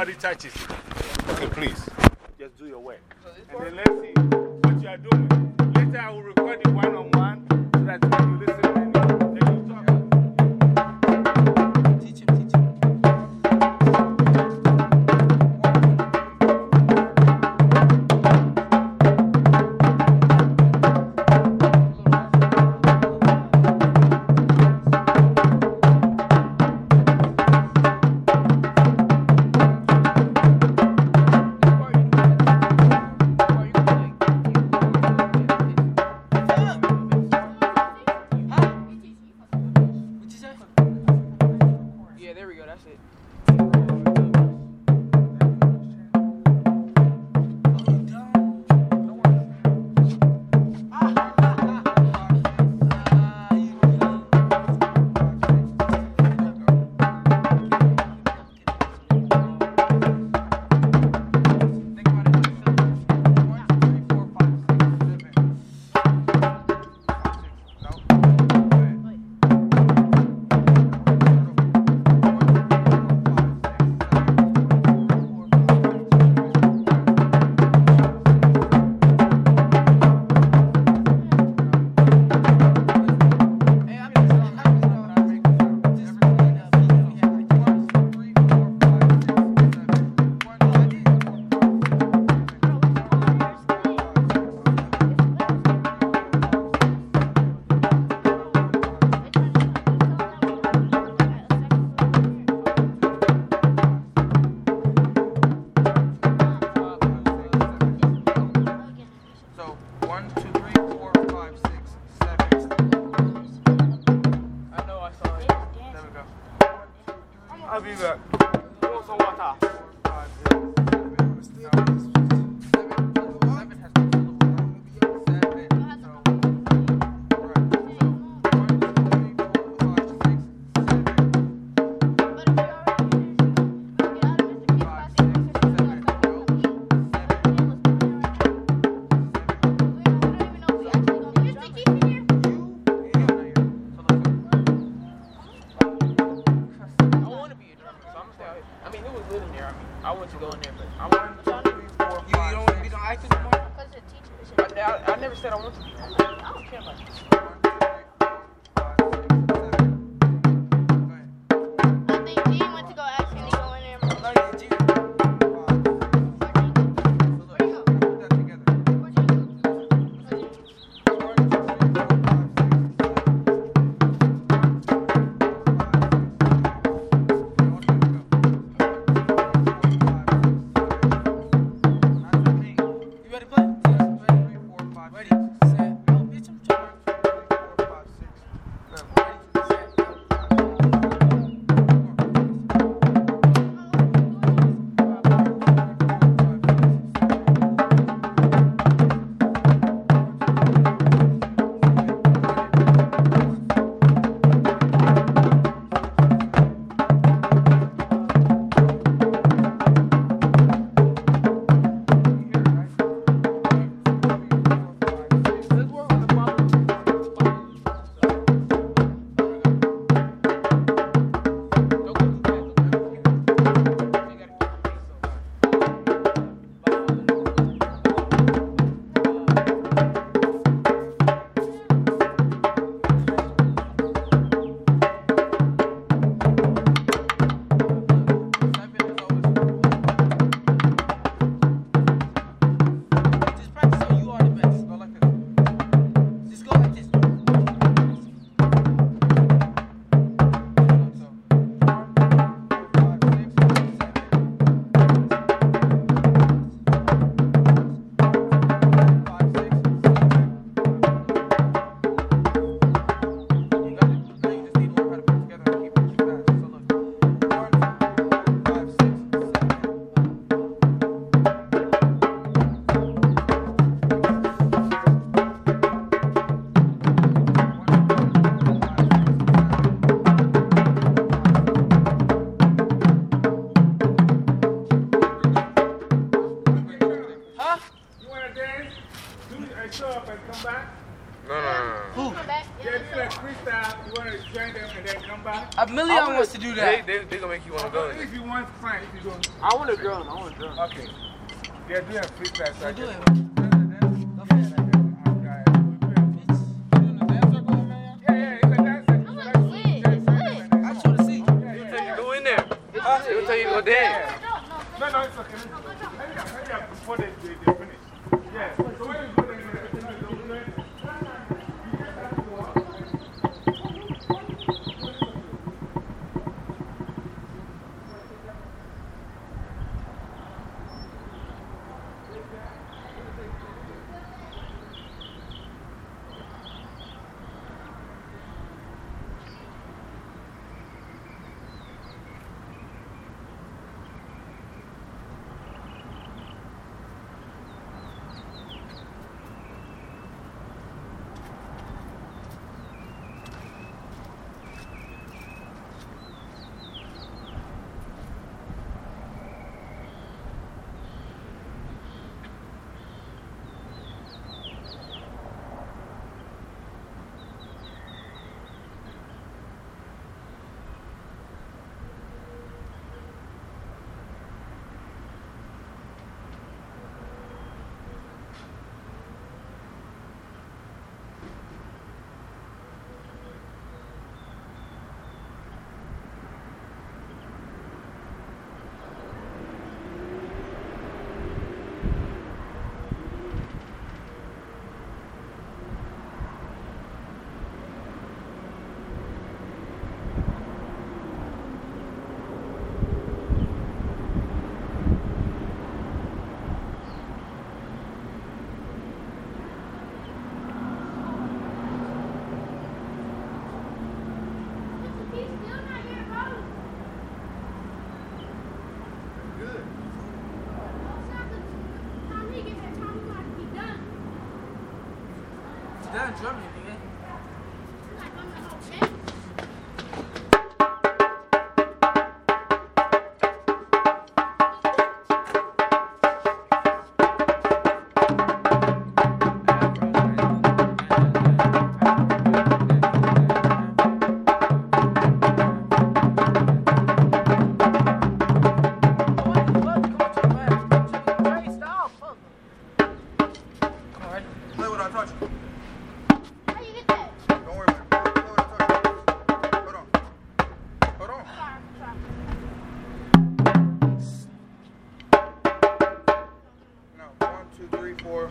nobody touches it. Okay, please. Just do your work. And then let's see what you are doing. Later, I will record it one on one so that when you listen, Back. Want some water? I want to go in there, but I want to three, four, five. You, you don't want to be no actor anymore? I, I, I never said I want to be. I don't care about this. a job and come back? No, no, no. Who? Yeah, this is freestyle. You want to join them and then come back? A million wanna, wants to do that. They're they, they going to make you want to go. If you want, fine. If you go. I want a drone. I want to drone. Okay. They're doing freestyle. So I do it. Drumming, two, three, four.